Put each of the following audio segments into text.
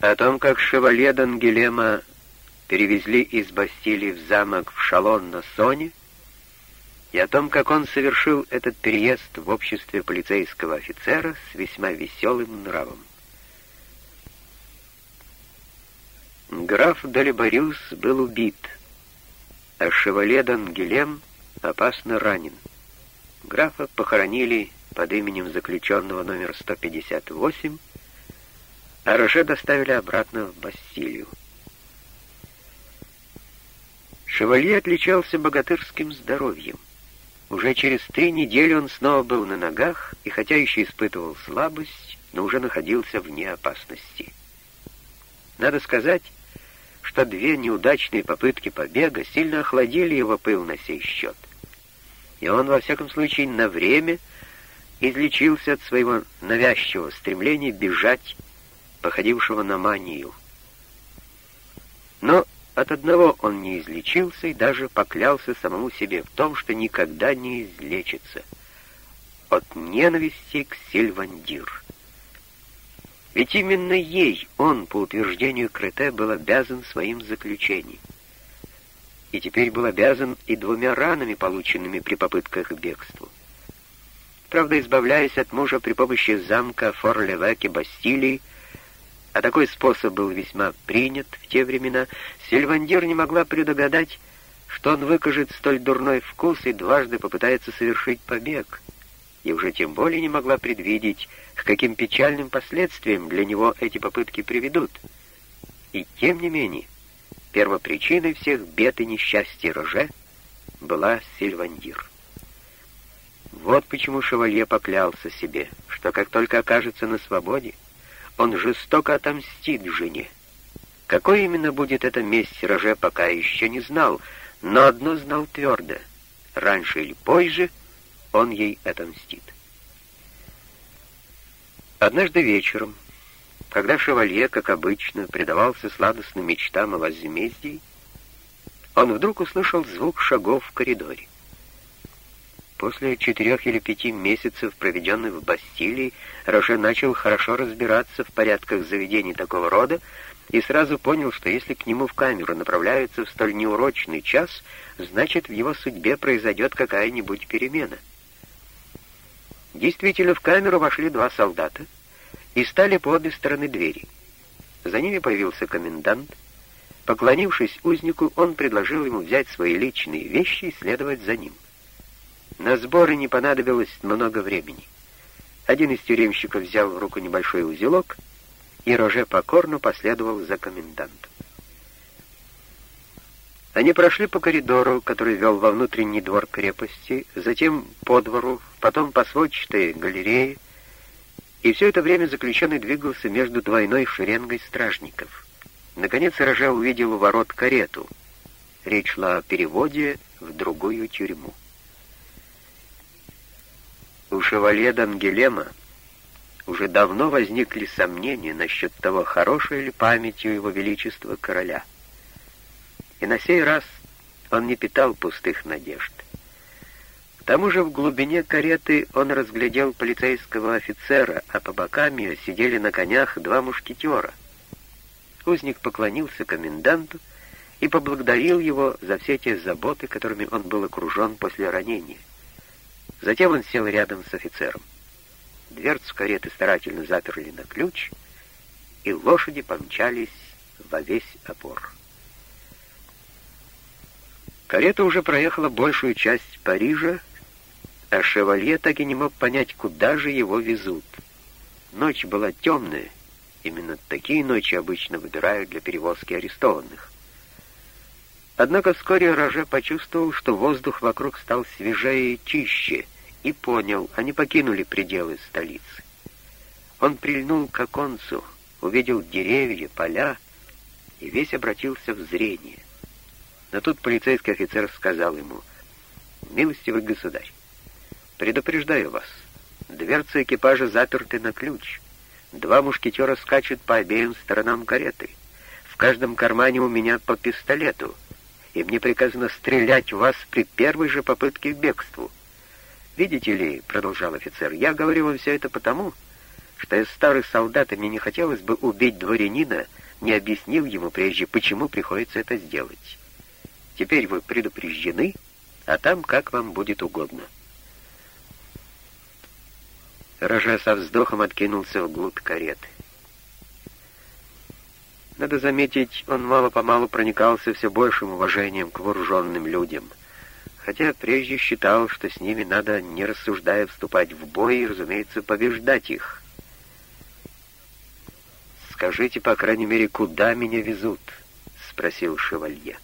О том, как шевалье Дангелема перевезли из Бастилии в замок в Шалон на Соне, и о том, как он совершил этот переезд в обществе полицейского офицера с весьма веселым нравом. Граф Далибариус был убит, а шевале Дангелем опасно ранен. Графа похоронили под именем заключенного номер 158, а Роже доставили обратно в Бастилию. Шевалье отличался богатырским здоровьем. Уже через три недели он снова был на ногах и, хотя еще испытывал слабость, но уже находился вне опасности. Надо сказать, что две неудачные попытки побега сильно охладили его пыл на сей счет. И он, во всяком случае, на время излечился от своего навязчивого стремления бежать, походившего на манию. Но от одного он не излечился и даже поклялся самому себе в том, что никогда не излечится. От ненависти к Сильвандир. Ведь именно ей он, по утверждению Крете, был обязан своим заключением. И теперь был обязан и двумя ранами, полученными при попытках к бегству. Правда, избавляясь от мужа при помощи замка Форлевеке Бастилии, а такой способ был весьма принят в те времена, Сильвандир не могла предугадать, что он выкажет столь дурной вкус и дважды попытается совершить побег — и уже тем более не могла предвидеть, к каким печальным последствиям для него эти попытки приведут. И тем не менее, первопричиной всех бед и несчастья Роже была Сильвандир. Вот почему шевалье поклялся себе, что как только окажется на свободе, он жестоко отомстит жене. Какой именно будет эта месть Роже, пока еще не знал, но одно знал твердо — раньше или позже — он ей отомстит. Однажды вечером, когда шевалье, как обычно, предавался сладостным мечтам о возмездии, он вдруг услышал звук шагов в коридоре. После четырех или пяти месяцев, проведенных в Бастилии, Роше начал хорошо разбираться в порядках заведений такого рода и сразу понял, что если к нему в камеру направляются в столь неурочный час, значит, в его судьбе произойдет какая-нибудь перемена. Действительно, в камеру вошли два солдата и стали по обе стороны двери. За ними появился комендант. Поклонившись узнику, он предложил ему взять свои личные вещи и следовать за ним. На сборы не понадобилось много времени. Один из тюремщиков взял в руку небольшой узелок, и Роже покорно последовал за комендантом. Они прошли по коридору, который вел во внутренний двор крепости, затем по двору, потом по сводчатой галерее, и все это время заключенный двигался между двойной шеренгой стражников. Наконец Рожа увидел у ворот карету. Речь шла о переводе в другую тюрьму. У шевалье Дангелема уже давно возникли сомнения насчет того, хорошая ли памятью его величества короля — и на сей раз он не питал пустых надежд. К тому же в глубине кареты он разглядел полицейского офицера, а по бокам ее сидели на конях два мушкетера. Узник поклонился коменданту и поблагодарил его за все те заботы, которыми он был окружен после ранения. Затем он сел рядом с офицером. Дверцу кареты старательно заперли на ключ, и лошади помчались во весь опор. Карета уже проехала большую часть Парижа, а шевалье так и не мог понять, куда же его везут. Ночь была темная, именно такие ночи обычно выбирают для перевозки арестованных. Однако вскоре Роже почувствовал, что воздух вокруг стал свежее и чище, и понял, они покинули пределы столицы. Он прильнул к оконцу, увидел деревья, поля, и весь обратился в зрение. Но тут полицейский офицер сказал ему, «Милостивый государь, предупреждаю вас, дверцы экипажа заперты на ключ, два мушкетера скачут по обеим сторонам кареты, в каждом кармане у меня по пистолету, и мне приказано стрелять в вас при первой же попытке к бегству. Видите ли, — продолжал офицер, — я говорю вам все это потому, что я старый солдат, мне не хотелось бы убить дворянина, не объяснил ему прежде, почему приходится это сделать. Теперь вы предупреждены, а там как вам будет угодно. Рожа со вздохом откинулся вглубь кареты. Надо заметить, он мало-помалу проникался все большим уважением к вооруженным людям, хотя прежде считал, что с ними надо, не рассуждая, вступать в бой и, разумеется, побеждать их. «Скажите, по крайней мере, куда меня везут?» — спросил шевалье.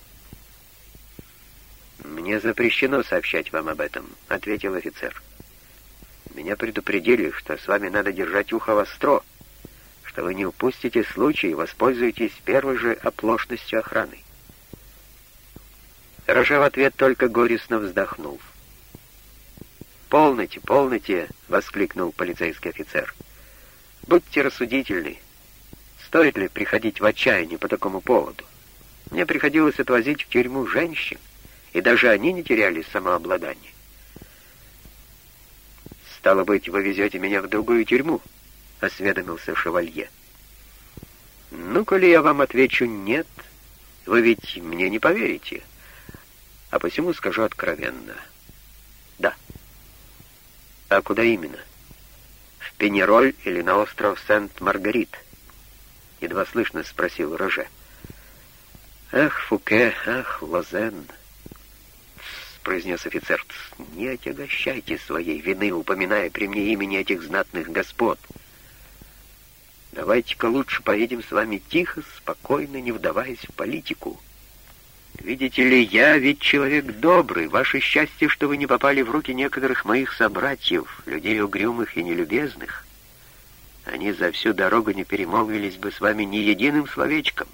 «Мне запрещено сообщать вам об этом», — ответил офицер. «Меня предупредили, что с вами надо держать ухо востро, что вы не упустите случай и воспользуетесь первой же оплошностью охраны». Рожа в ответ только горестно вздохнул. «Полноте, полноте!» — воскликнул полицейский офицер. «Будьте рассудительны. Стоит ли приходить в отчаяние по такому поводу? Мне приходилось отвозить в тюрьму женщин, и даже они не теряли самообладание. «Стало быть, вы везете меня в другую тюрьму?» — осведомился шевалье. «Ну, коли я вам отвечу «нет», вы ведь мне не поверите, а посему скажу откровенно. Да. А куда именно? В Пенероль или на остров Сент-Маргарит?» — едва слышно спросил Роже. «Ах, Фуке, ах, Лозен!» — произнес офицер. «Не отягощайте своей вины, упоминая при мне имени этих знатных господ. Давайте-ка лучше поедем с вами тихо, спокойно, не вдаваясь в политику. Видите ли, я ведь человек добрый. Ваше счастье, что вы не попали в руки некоторых моих собратьев, людей угрюмых и нелюбезных». Они за всю дорогу не перемолвились бы с вами ни единым словечком.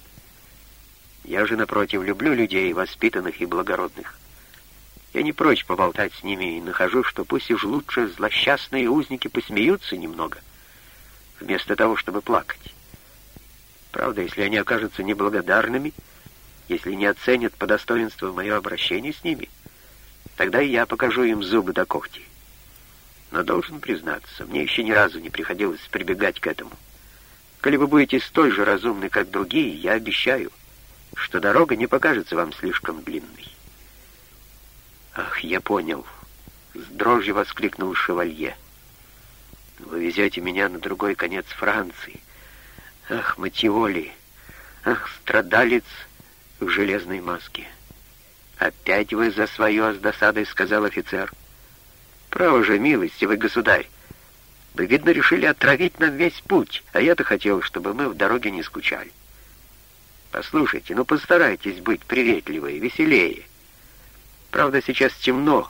Я же, напротив, люблю людей, воспитанных и благородных. Я не прочь поболтать с ними и нахожу, что пусть уж лучше злосчастные узники посмеются немного, вместо того, чтобы плакать. Правда, если они окажутся неблагодарными, если не оценят по достоинству мое обращение с ними, тогда и я покажу им зубы до когти. Но должен признаться, мне еще ни разу не приходилось прибегать к этому. Коли вы будете столь же разумны, как другие, я обещаю, что дорога не покажется вам слишком длинной. «Ах, я понял!» — с дрожью воскликнул шевалье. «Вы везете меня на другой конец Франции. Ах, Матиоли! Ах, страдалец в железной маске!» «Опять вы за свое с досадой», — сказал офицер. Право же, милостивый государь, вы, видно, решили отравить нам весь путь, а я-то хотел, чтобы мы в дороге не скучали. Послушайте, ну постарайтесь быть приветливее, веселее. Правда, сейчас темно,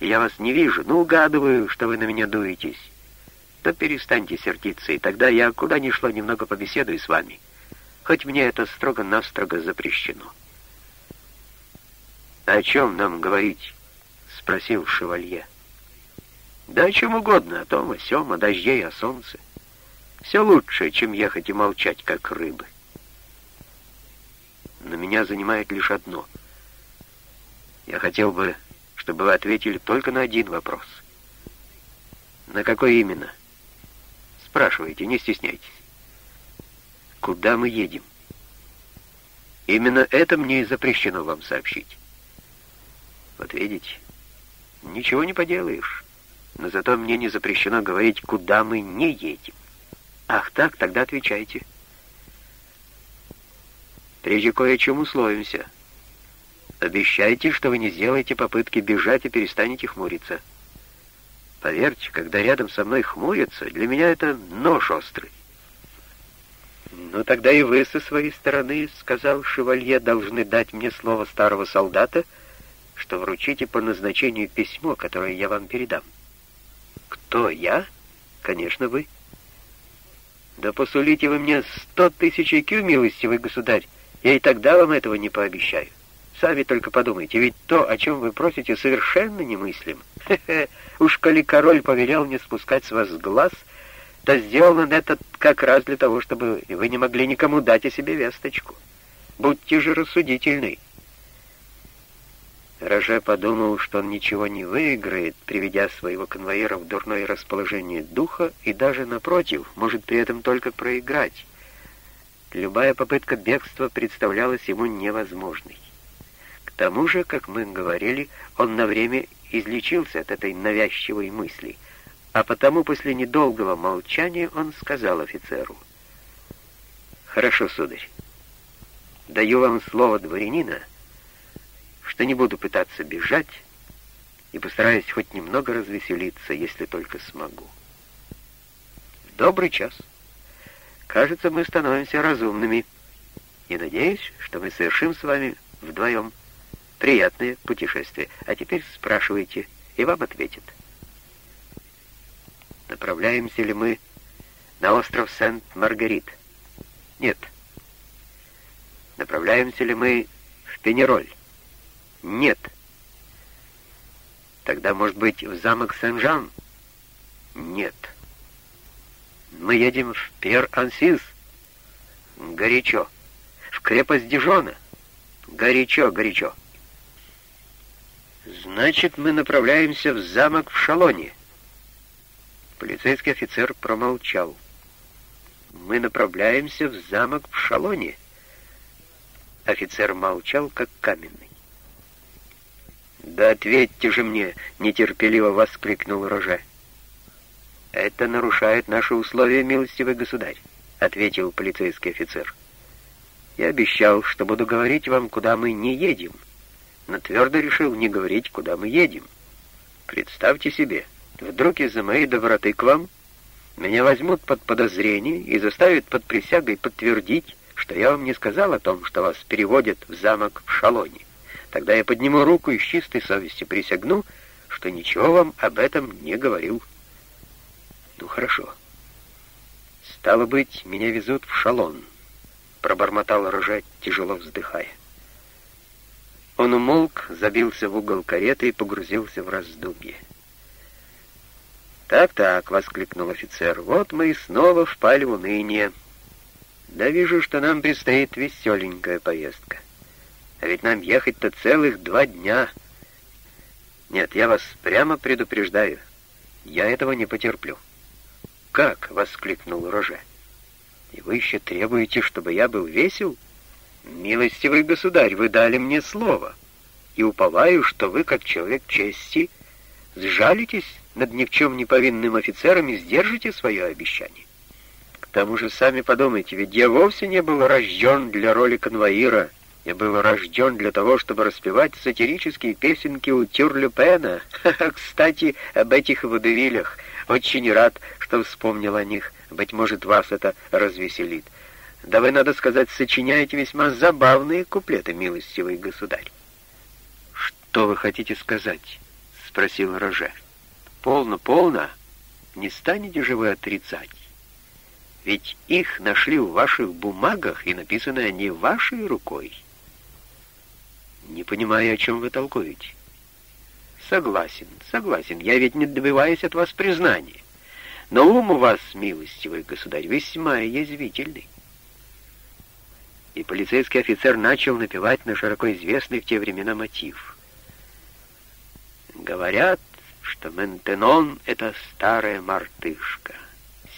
и я вас не вижу, но угадываю, что вы на меня дуетесь. Да перестаньте сердиться, и тогда я куда ни шло немного побеседую с вами, хоть мне это строго-настрого запрещено. «О чем нам говорить?» — спросил шевалье. Да о чем угодно, о том, о сём, о дожде и о солнце. Все лучше, чем ехать и молчать, как рыбы. Но меня занимает лишь одно. Я хотел бы, чтобы вы ответили только на один вопрос. На какой именно? Спрашивайте, не стесняйтесь. Куда мы едем? Именно это мне и запрещено вам сообщить. Вот видите, ничего не поделаешь но зато мне не запрещено говорить, куда мы не едем. Ах так, тогда отвечайте. Прежде кое о чем условимся. Обещайте, что вы не сделаете попытки бежать и перестанете хмуриться. Поверьте, когда рядом со мной хмурятся, для меня это нож острый. «Ну, тогда и вы со своей стороны, — сказал шевалье, — должны дать мне слово старого солдата, что вручите по назначению письмо, которое я вам передам». «Кто, я?» «Конечно, вы». «Да посулите вы мне сто тысяч IQ, милостивый государь, я и тогда вам этого не пообещаю. Сами только подумайте, ведь то, о чем вы просите, совершенно немыслимо. Хе-хе, уж коли король повелел не спускать с вас глаз, то сделано это как раз для того, чтобы вы не могли никому дать о себе весточку. Будьте же рассудительны». Роже подумал, что он ничего не выиграет, приведя своего конвоира в дурное расположение духа, и даже, напротив, может при этом только проиграть. Любая попытка бегства представлялась ему невозможной. К тому же, как мы говорили, он на время излечился от этой навязчивой мысли, а потому после недолгого молчания он сказал офицеру, «Хорошо, сударь, даю вам слово дворянина, что не буду пытаться бежать и постараюсь хоть немного развеселиться, если только смогу. В добрый час. Кажется, мы становимся разумными, и надеюсь, что мы совершим с вами вдвоем приятное путешествие. А теперь спрашивайте, и вам ответят. Направляемся ли мы на остров Сент-Маргарит? Нет. Направляемся ли мы в Пенероль? Нет. Тогда, может быть, в замок Сен-Жан? Нет. Мы едем в Пер-Ансис? Горячо. В крепость Дижона? Горячо, горячо. Значит, мы направляемся в замок в Шалоне. Полицейский офицер промолчал. Мы направляемся в замок в Шалоне. Офицер молчал, как каменный. «Да ответьте же мне!» — нетерпеливо воскликнул Роже. «Это нарушает наши условия, милостивый государь», — ответил полицейский офицер. «Я обещал, что буду говорить вам, куда мы не едем, но твердо решил не говорить, куда мы едем. Представьте себе, вдруг из-за моей доброты к вам меня возьмут под подозрение и заставят под присягой подтвердить, что я вам не сказал о том, что вас переводят в замок в Шалоне. Тогда я подниму руку и с чистой совестью присягну, что ничего вам об этом не говорил. Ну, хорошо. Стало быть, меня везут в шалон, пробормотал Рожать, тяжело вздыхая. Он умолк, забился в угол кареты и погрузился в раздумье. «Так-так», — воскликнул офицер, — «вот мы и снова впали в уныние. Да вижу, что нам предстоит веселенькая поездка». А ведь нам ехать-то целых два дня. Нет, я вас прямо предупреждаю. Я этого не потерплю. «Как?» — воскликнул Роже. «И вы еще требуете, чтобы я был весел? Милостивый государь, вы дали мне слово, и уповаю, что вы, как человек чести, сжалитесь над ни в чем не повинным офицером и сдержите свое обещание. К тому же сами подумайте, ведь я вовсе не был рожден для роли конвоира, я был рожден для того, чтобы распевать сатирические песенки у Тюрлюпена. Кстати, об этих водевилях. Очень рад, что вспомнил о них. Быть может, вас это развеселит. Да вы, надо сказать, сочиняете весьма забавные куплеты, милостивый государь. «Что вы хотите сказать?» — спросил Роже. «Полно, полно. Не станете же вы отрицать? Ведь их нашли в ваших бумагах, и написаны они вашей рукой». «Не понимаю, о чем вы толкуете». «Согласен, согласен. Я ведь не добиваюсь от вас признания. Но ум у вас, милостивый государь, весьма язвительный». И полицейский офицер начал напевать на широко известный в те времена мотив. «Говорят, что Ментенон — это старая мартышка»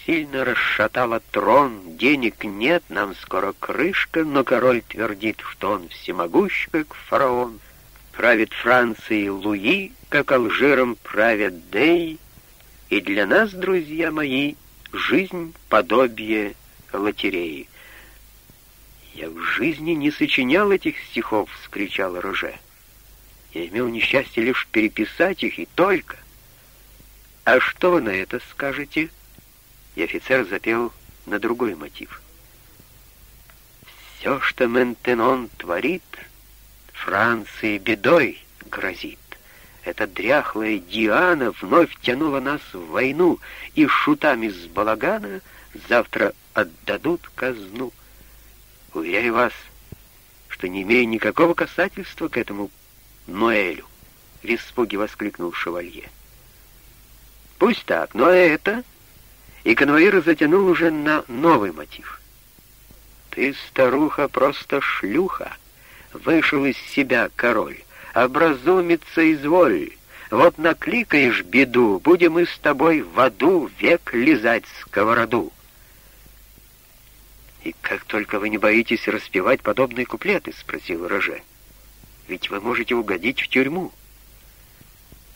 сильно расшатала трон, денег нет, нам скоро крышка, но король твердит, что он всемогущ, как фараон. Правит Францией Луи, как Алжиром правят Дей, и для нас, друзья мои, жизнь подобие лотереи. «Я в жизни не сочинял этих стихов!» — скричал Роже. «Я имел несчастье лишь переписать их, и только!» «А что вы на это скажете?» и офицер запел на другой мотив. «Все, что Ментенон творит, Франции бедой грозит. Эта дряхлая Диана вновь тянула нас в войну, и шутами с балагана завтра отдадут казну. Уверяю вас, что не имею никакого касательства к этому Ноэлю, — в испуге воскликнул шевалье. Пусть так, но это и конвоир затянул уже на новый мотив. «Ты, старуха, просто шлюха!» Вышел из себя король. образумиться изволь. Вот накликаешь беду, будем мы с тобой в аду век лизать сковороду. «И как только вы не боитесь распевать подобные куплеты?» — спросил Роже. «Ведь вы можете угодить в тюрьму».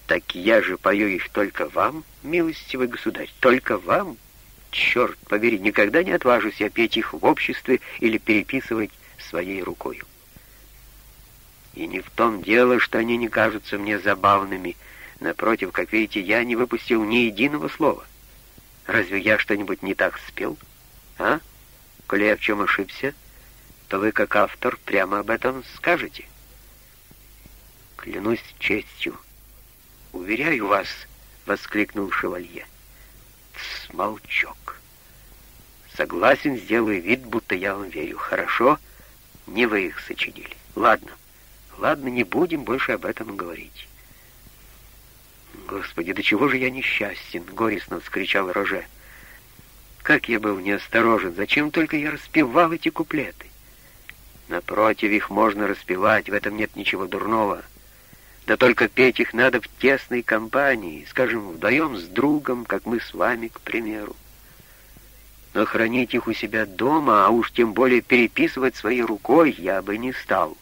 «Так я же пою их только вам, милостивый государь, только вам. Черт побери, никогда не отважусь я петь их в обществе или переписывать своей рукою». И не в том дело, что они не кажутся мне забавными. Напротив, как видите, я не выпустил ни единого слова. Разве я что-нибудь не так спел? А?» Коли я в чем ошибся, то вы, как автор, прямо об этом скажете. Клянусь честью. Уверяю вас, — воскликнул шевалье. Смолчок. Согласен, сделаю вид, будто я вам верю. Хорошо, не вы их сочинили. Ладно, ладно, не будем больше об этом говорить. Господи, до чего же я несчастен, — горестно вскричал Роже. — как я был неосторожен, зачем только я распевал эти куплеты? Напротив, их можно распевать, в этом нет ничего дурного. Да только петь их надо в тесной компании, скажем, вдвоем с другом, как мы с вами, к примеру. Но хранить их у себя дома, а уж тем более переписывать своей рукой, я бы не стал.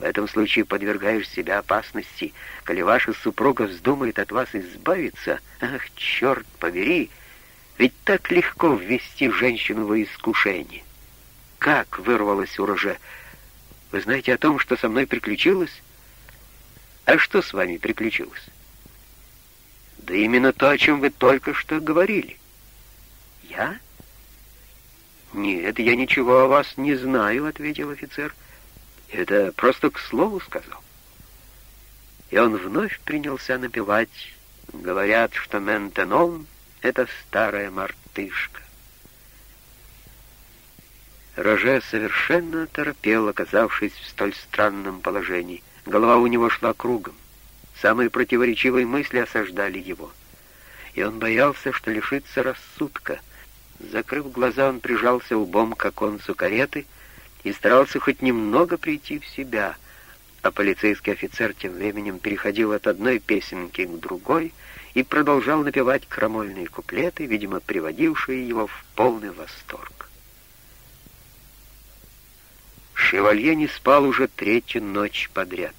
В этом случае подвергаешь себя опасности, коли ваша супруга вздумает от вас избавиться. Ах, черт побери! — ведь так легко ввести женщину во искушение. Как вырвалось у Роже? Вы знаете о том, что со мной приключилось? А что с вами приключилось? Да именно то, о чем вы только что говорили. Я? Нет, я ничего о вас не знаю, ответил офицер. Это просто к слову сказал. И он вновь принялся напевать. Говорят, что Ментенон эта старая мартышка. Роже совершенно торопел, оказавшись в столь странном положении. Голова у него шла кругом. Самые противоречивые мысли осаждали его. И он боялся, что лишится рассудка. Закрыв глаза, он прижался лбом к оконцу кареты и старался хоть немного прийти в себя, а полицейский офицер тем временем переходил от одной песенки к другой — и продолжал напевать крамольные куплеты, видимо, приводившие его в полный восторг. Шевалье не спал уже третью ночь подряд.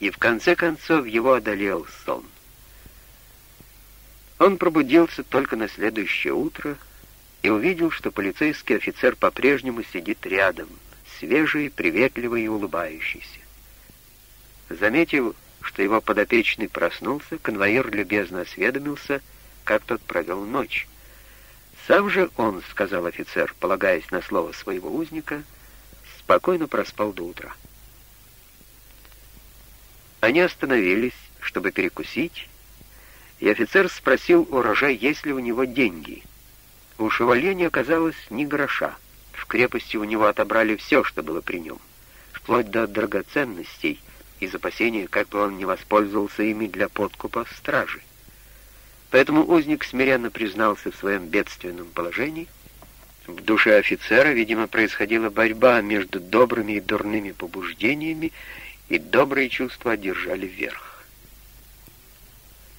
И в конце концов его одолел сон. Он пробудился только на следующее утро и увидел, что полицейский офицер по-прежнему сидит рядом, свежий, приветливый и улыбающийся. Заметив что его подопечный проснулся, конвоир любезно осведомился, как тот провел ночь. «Сам же он, — сказал офицер, полагаясь на слово своего узника, — спокойно проспал до утра». Они остановились, чтобы перекусить, и офицер спросил урожай, есть ли у него деньги. У шевалье не оказалось ни гроша. В крепости у него отобрали все, что было при нем, вплоть до драгоценностей — из опасения, как бы он не воспользовался ими для подкупа стражи. Поэтому узник смиренно признался в своем бедственном положении. В душе офицера, видимо, происходила борьба между добрыми и дурными побуждениями, и добрые чувства одержали верх.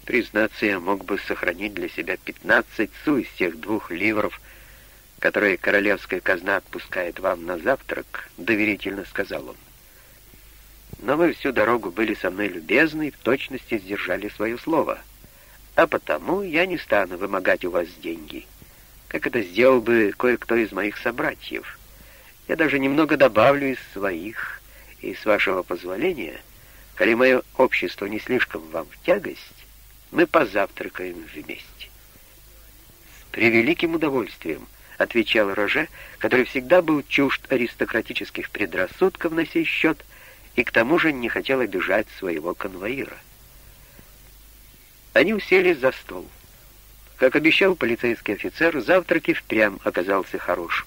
Признаться, я мог бы сохранить для себя 15 су из тех двух ливров, которые королевская казна отпускает вам на завтрак, доверительно сказал он но вы всю дорогу были со мной любезны и в точности сдержали свое слово. А потому я не стану вымогать у вас деньги, как это сделал бы кое-кто из моих собратьев. Я даже немного добавлю из своих, и с вашего позволения, коли мое общество не слишком вам в тягость, мы позавтракаем вместе. С превеликим удовольствием, — отвечал Роже, который всегда был чужд аристократических предрассудков на сей счет — и к тому же не хотел обижать своего конвоира. Они уселись за стол. Как обещал полицейский офицер, завтрак и впрямь оказался хорошим.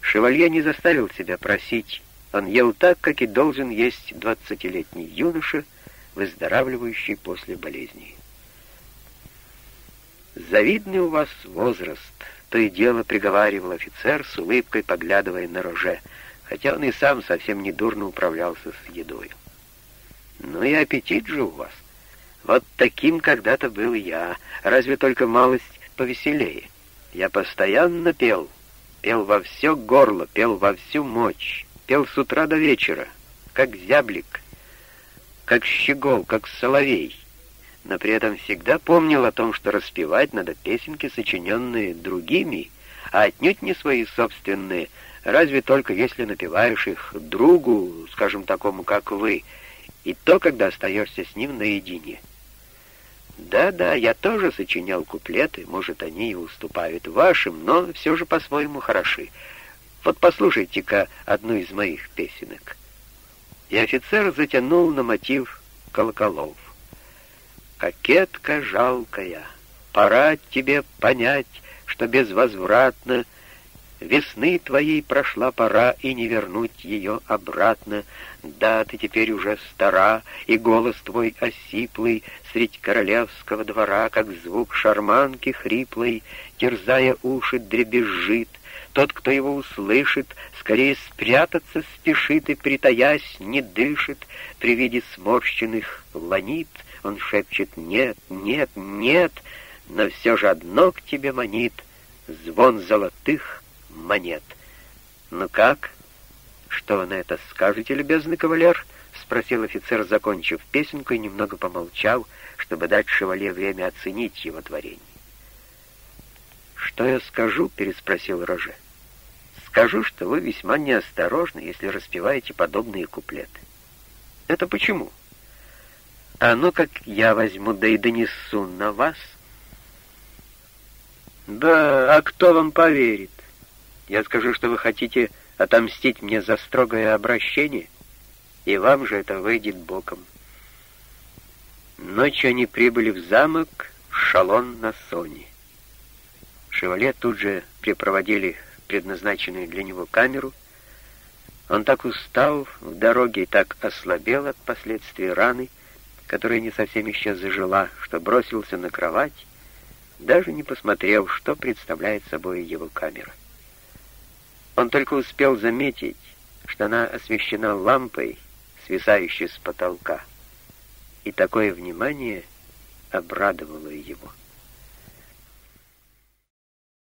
Шевалье не заставил себя просить. Он ел так, как и должен есть двадцатилетний юноша, выздоравливающий после болезни. «Завидный у вас возраст», — то и дело приговаривал офицер с улыбкой, поглядывая на Роже — хотя он и сам совсем недурно управлялся с едой. Ну и аппетит же у вас. Вот таким когда-то был я, разве только малость повеселее. Я постоянно пел, пел во все горло, пел во всю мощь, пел с утра до вечера, как зяблик, как щегол, как соловей, но при этом всегда помнил о том, что распевать надо песенки, сочиненные другими, а отнюдь не свои собственные, разве только если напеваешь их другу, скажем, такому, как вы, и то, когда остаешься с ним наедине. Да-да, я тоже сочинял куплеты, может, они и уступают вашим, но все же по-своему хороши. Вот послушайте-ка одну из моих песенок. И офицер затянул на мотив колоколов. «Кокетка жалкая, пора тебе понять, что безвозвратно Весны твоей прошла пора, и не вернуть ее обратно. Да, ты теперь уже стара, и голос твой осиплый Средь королевского двора, как звук шарманки хриплой, Терзая уши, дребезжит. Тот, кто его услышит, скорее спрятаться спешит и, притаясь, не дышит. При виде сморщенных ланит он шепчет «нет, нет, нет», но все же одно к тебе манит — звон золотых монет. «Ну как? Что вы на это скажете, любезный кавалер?» — спросил офицер, закончив песенку и немного помолчал, чтобы дать шевале время оценить его творение. «Что я скажу?» — переспросил Роже. «Скажу, что вы весьма неосторожны, если распеваете подобные куплеты». «Это почему?» «А ну как я возьму, да и донесу на вас». «Да, а кто вам поверит?» Я скажу, что вы хотите отомстить мне за строгое обращение, и вам же это выйдет боком. Ночью они прибыли в замок Шалон на Соне. Шевале тут же припроводили предназначенную для него камеру. Он так устал в дороге и так ослабел от последствий раны, которая не совсем еще зажила, что бросился на кровать, даже не посмотрев, что представляет собой его камера. Он только успел заметить, что она освещена лампой, свисающей с потолка, и такое внимание обрадовало его.